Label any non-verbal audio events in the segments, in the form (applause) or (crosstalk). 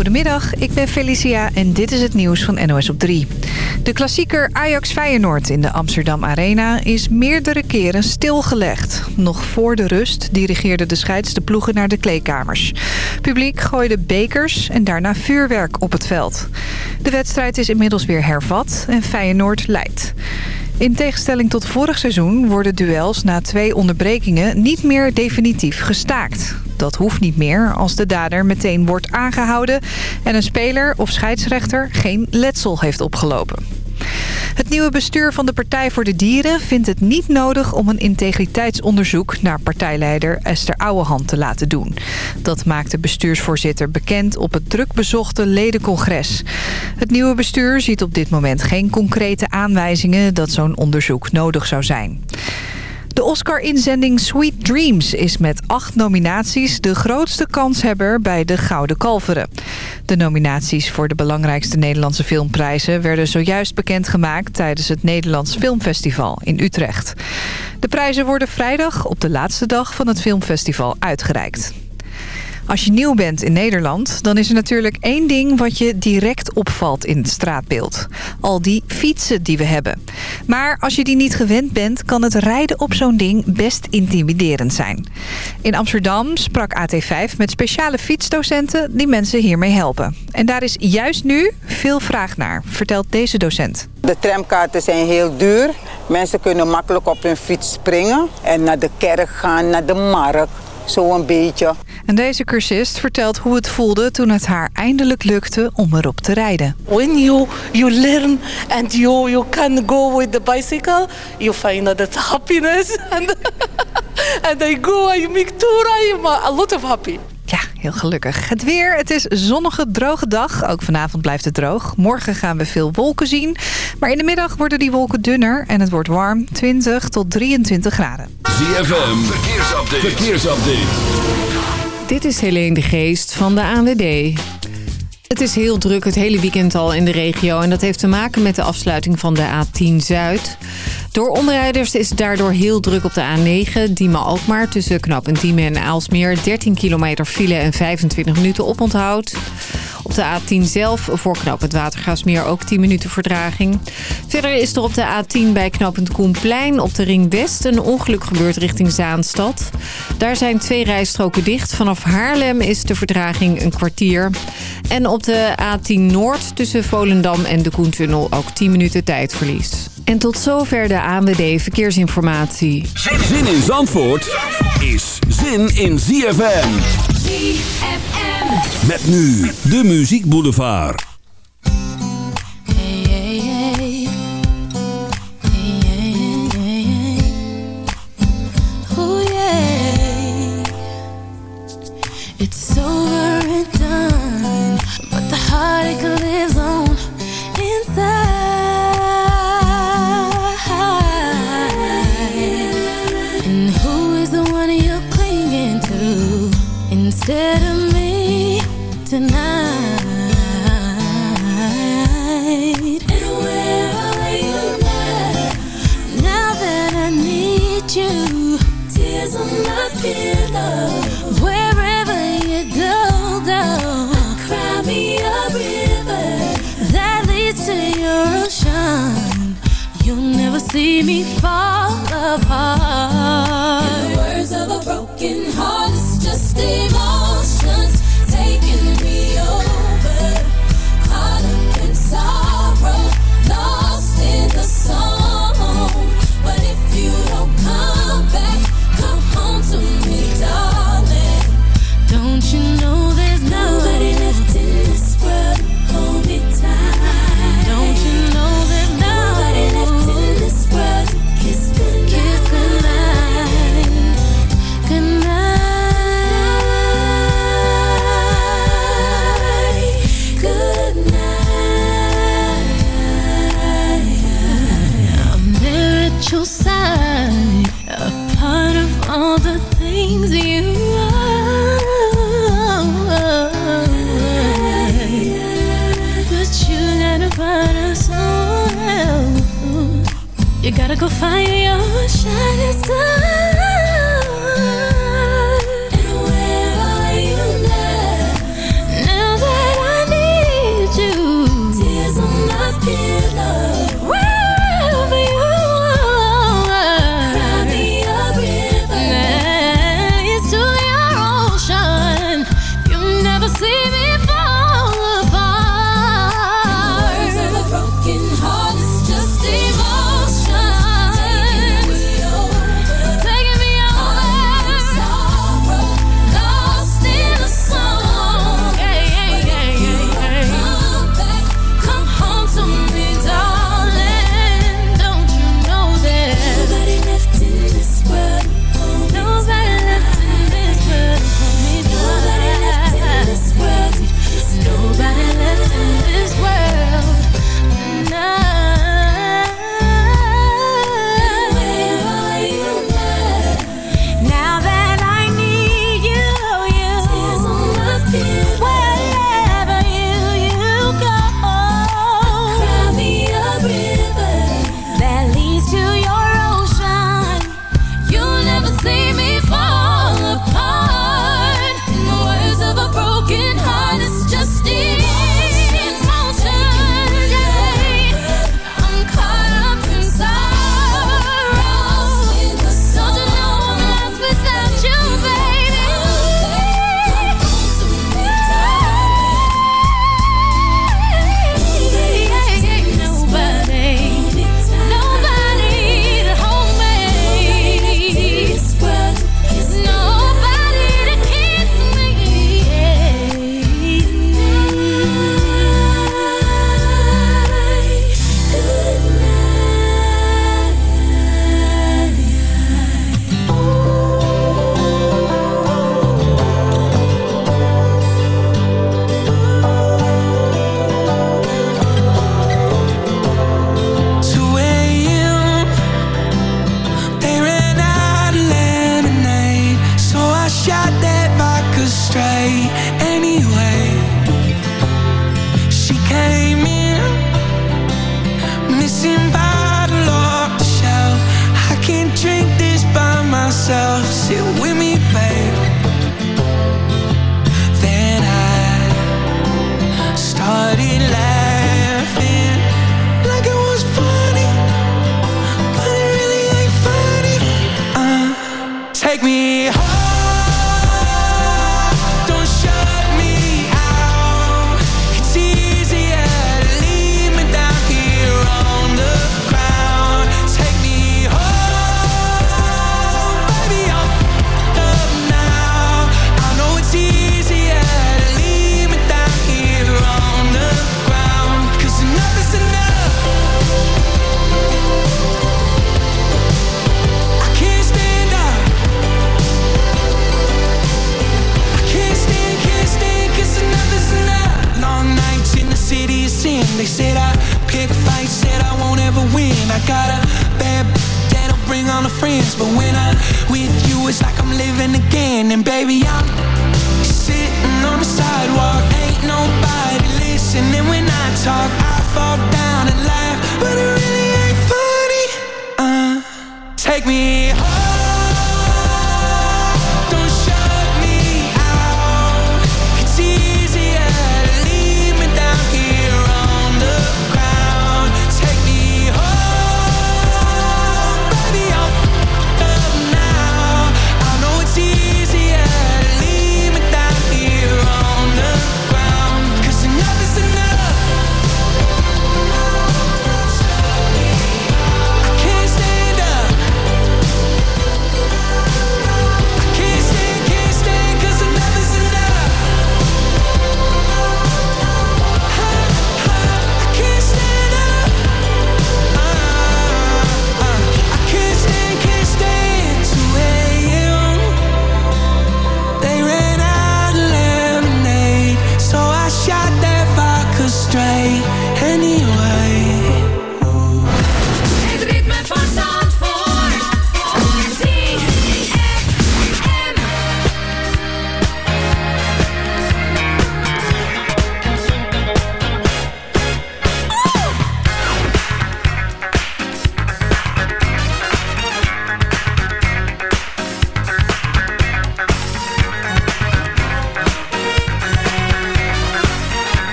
Goedemiddag, ik ben Felicia en dit is het nieuws van NOS op 3. De klassieker Ajax Feyenoord in de Amsterdam Arena is meerdere keren stilgelegd. Nog voor de rust dirigeerden de scheids de ploegen naar de kleedkamers. Publiek gooide bekers en daarna vuurwerk op het veld. De wedstrijd is inmiddels weer hervat en Feyenoord leidt. In tegenstelling tot vorig seizoen worden duels na twee onderbrekingen niet meer definitief gestaakt. Dat hoeft niet meer als de dader meteen wordt aangehouden... en een speler of scheidsrechter geen letsel heeft opgelopen. Het nieuwe bestuur van de Partij voor de Dieren vindt het niet nodig om een integriteitsonderzoek naar partijleider Esther Ouwehand te laten doen. Dat maakt de bestuursvoorzitter bekend op het drukbezochte ledencongres. Het nieuwe bestuur ziet op dit moment geen concrete aanwijzingen dat zo'n onderzoek nodig zou zijn. De Oscar-inzending Sweet Dreams is met acht nominaties de grootste kanshebber bij de Gouden Kalveren. De nominaties voor de belangrijkste Nederlandse filmprijzen werden zojuist bekendgemaakt tijdens het Nederlands Filmfestival in Utrecht. De prijzen worden vrijdag op de laatste dag van het filmfestival uitgereikt. Als je nieuw bent in Nederland, dan is er natuurlijk één ding wat je direct opvalt in het straatbeeld. Al die fietsen die we hebben. Maar als je die niet gewend bent, kan het rijden op zo'n ding best intimiderend zijn. In Amsterdam sprak AT5 met speciale fietsdocenten die mensen hiermee helpen. En daar is juist nu veel vraag naar, vertelt deze docent. De tramkaarten zijn heel duur. Mensen kunnen makkelijk op hun fiets springen en naar de kerk gaan, naar de markt zo een beetje. En deze cursist vertelt hoe het voelde toen het haar eindelijk lukte om erop te rijden. When you, you learn and you, you can go with the bicycle, you find that it's happiness. (laughs) And, and I go, I make two, I am a lot of happy. Ja, heel gelukkig. Het weer, het is zonnige, droge dag. Ook vanavond blijft het droog. Morgen gaan we veel wolken zien. Maar in de middag worden die wolken dunner en het wordt warm. 20 tot 23 graden. ZFM, verkeersupdate. verkeersupdate. Dit is Helene de Geest van de ANWB. Het is heel druk het hele weekend al in de regio. En dat heeft te maken met de afsluiting van de A10 Zuid. Door omrijders is het daardoor heel druk op de A9. Diemen-Alkmaar tussen Knap Diemen en Aalsmeer. 13 kilometer file en 25 minuten oponthoud. Op de A10 zelf voor knooppunt Watergaasmeer ook 10 minuten verdraging. Verder is er op de A10 bij knooppunt Koenplein op de Ring West een ongeluk gebeurd richting Zaanstad. Daar zijn twee rijstroken dicht. Vanaf Haarlem is de verdraging een kwartier. En op de A10 Noord tussen Volendam en de Koentunnel ook 10 minuten tijdverlies. En tot zover de ANWD Verkeersinformatie. Zin in Zandvoort is zin in ZFM. ZFM. Met nu de Muziek Boulevard. Hey, hey, hey. Ooh, yeah. It's over and done, but the heartache lives on see me fall apart.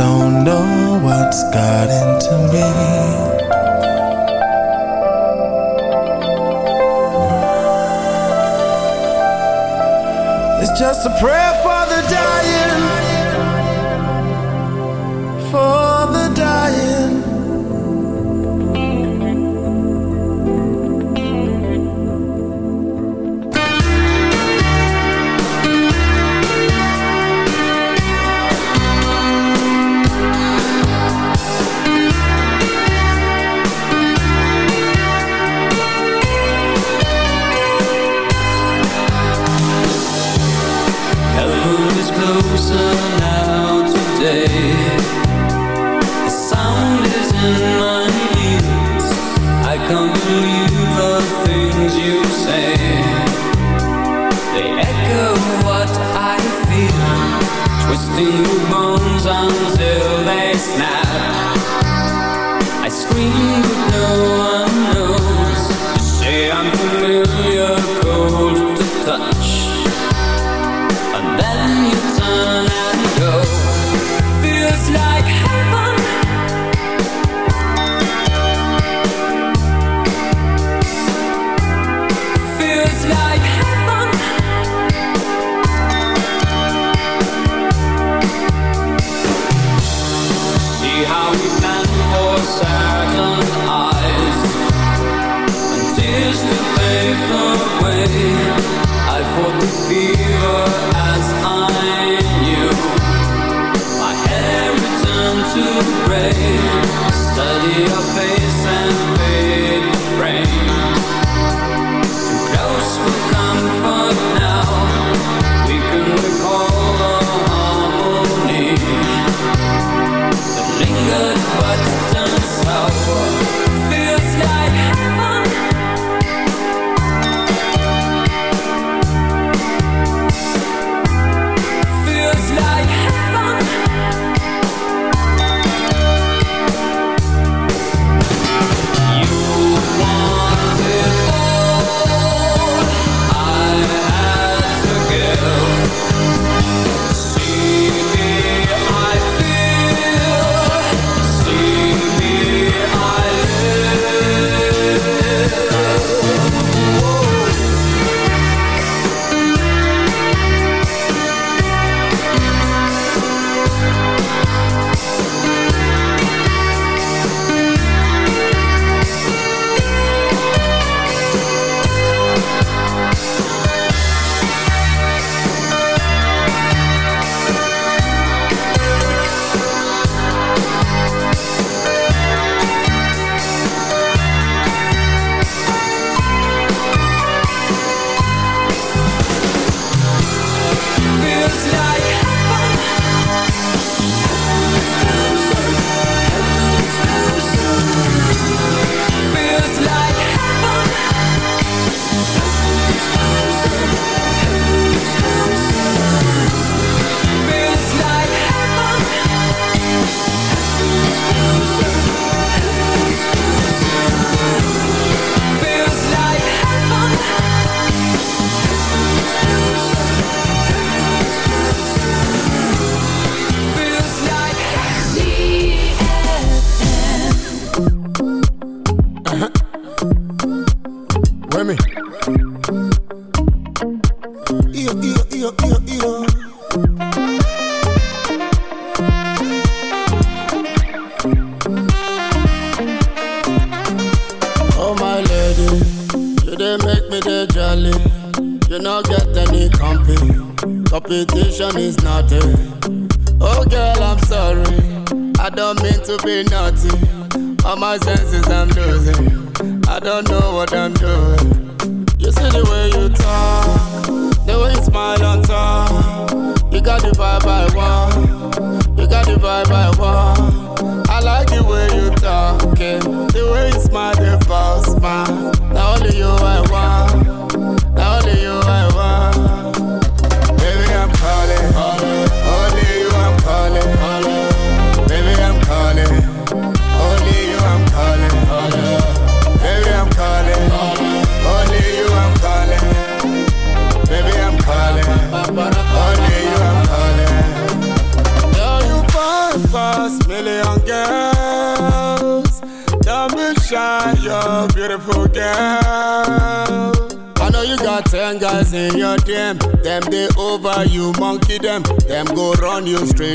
don't know what's got into me. It's just a prayer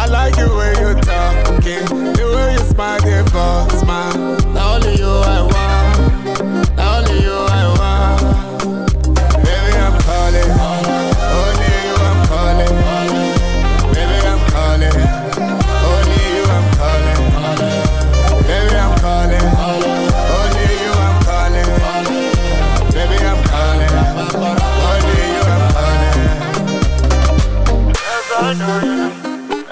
I like the way you talking, the way you smile, the boss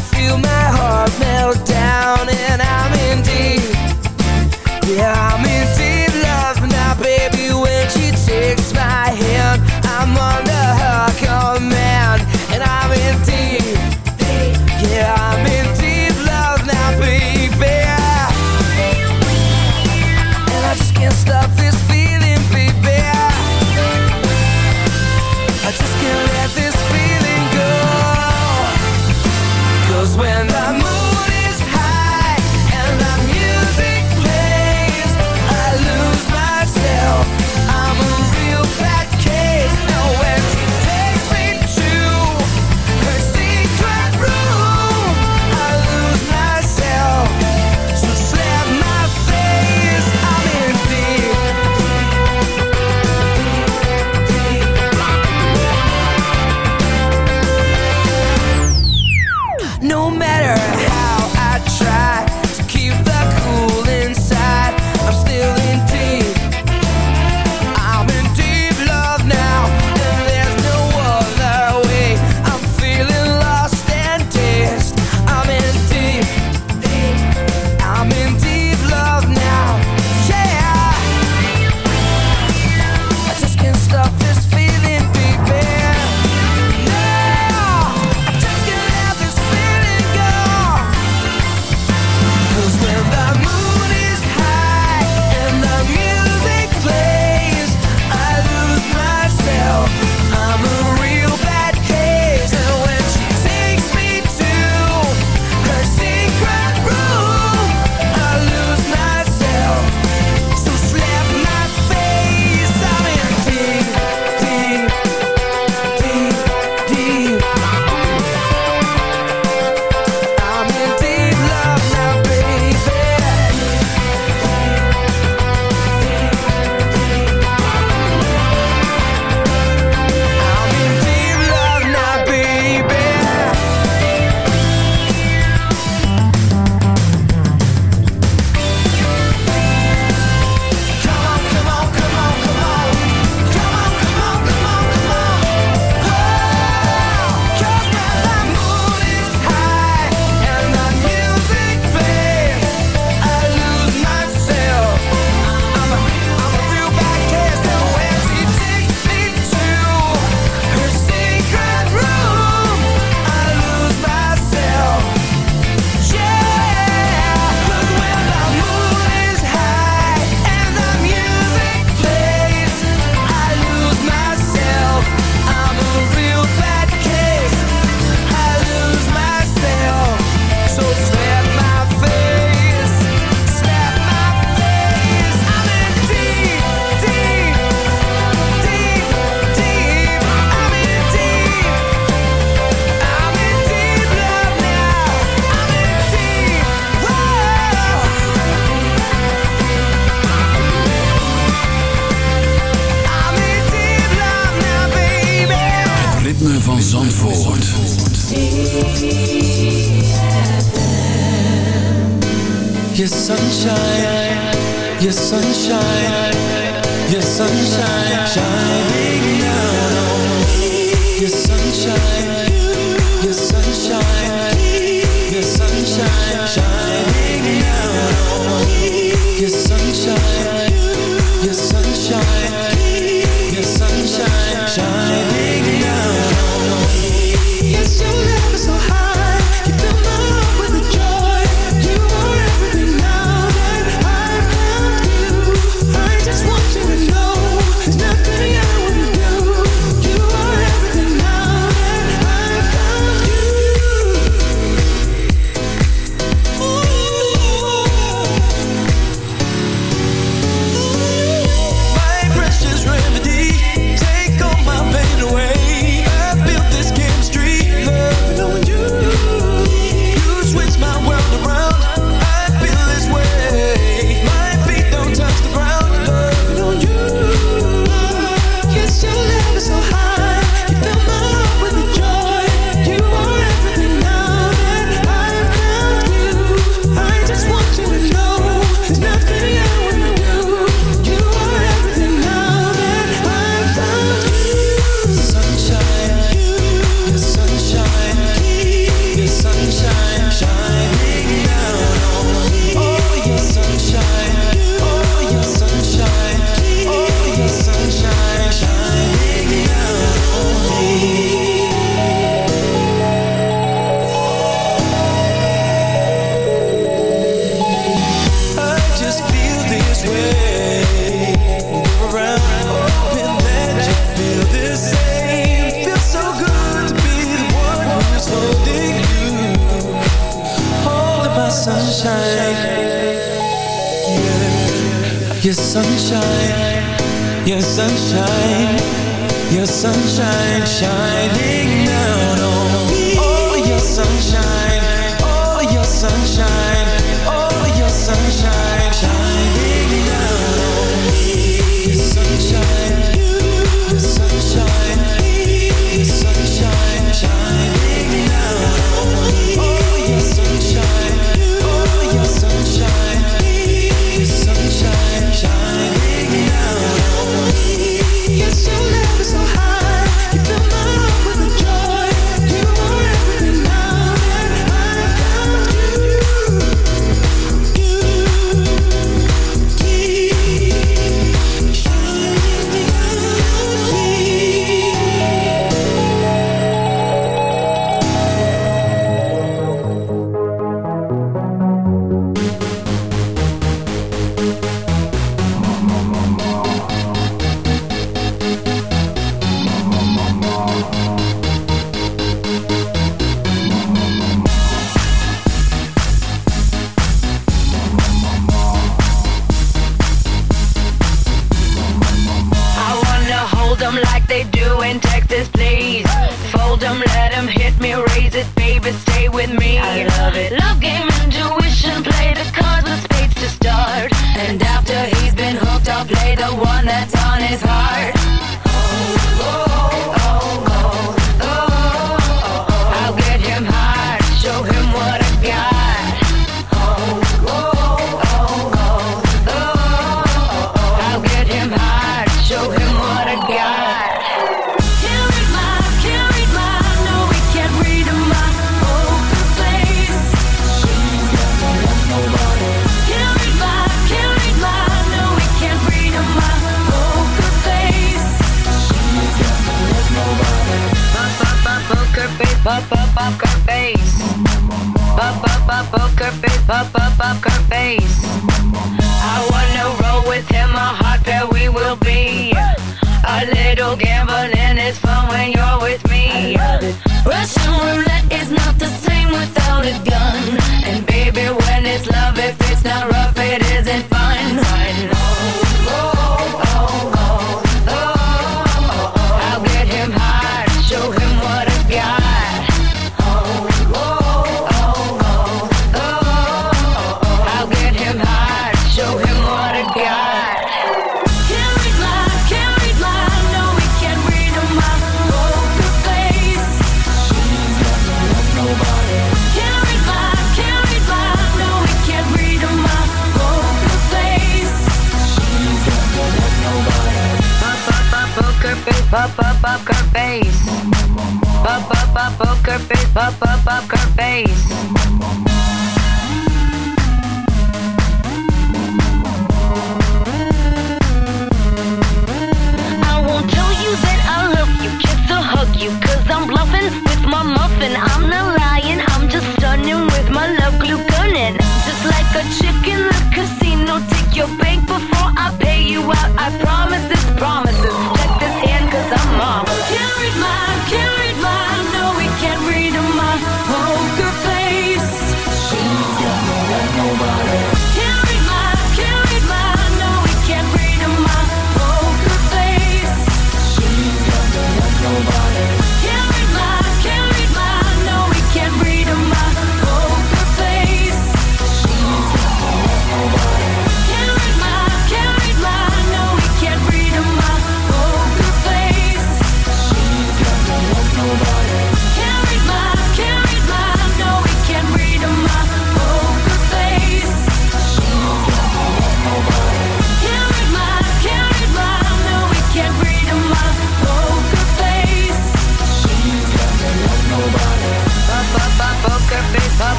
feel my heart melt down, and I'm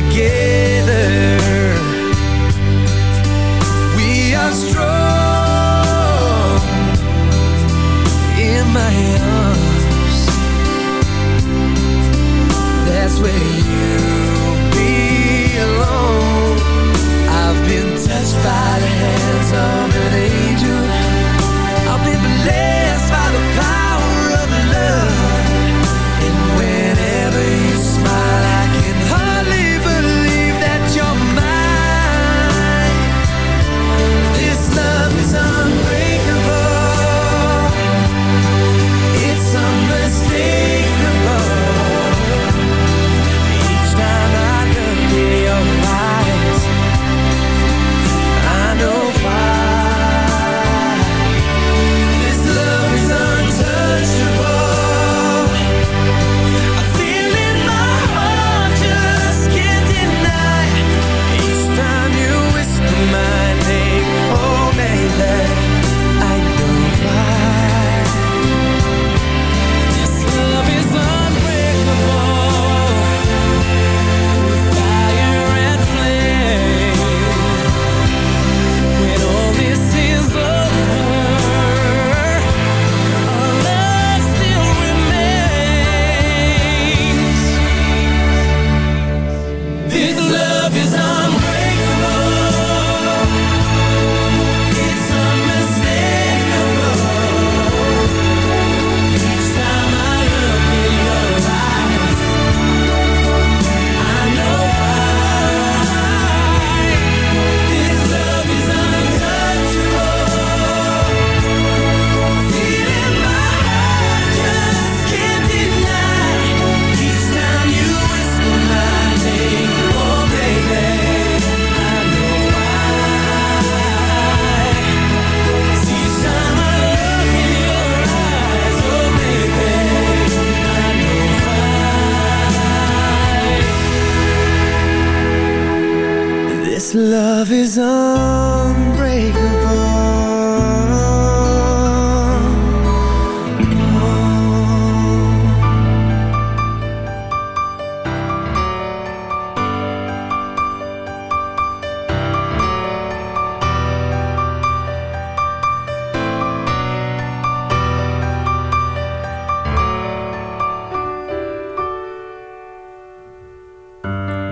together. We are strong In my arms. That's where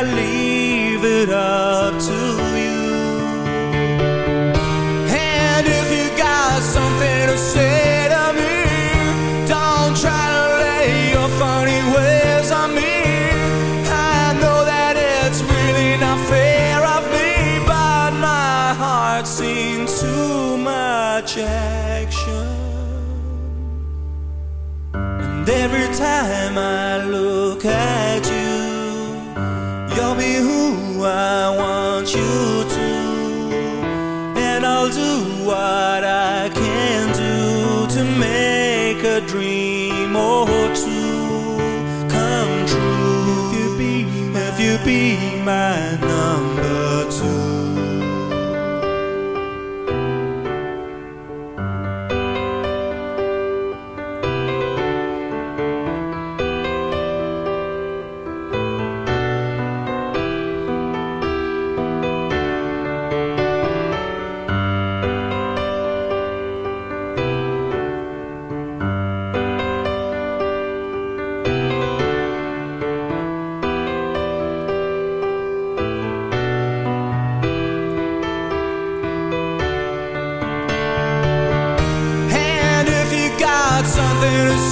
I leave it up? dream or two come true if you be, if you be my number.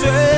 say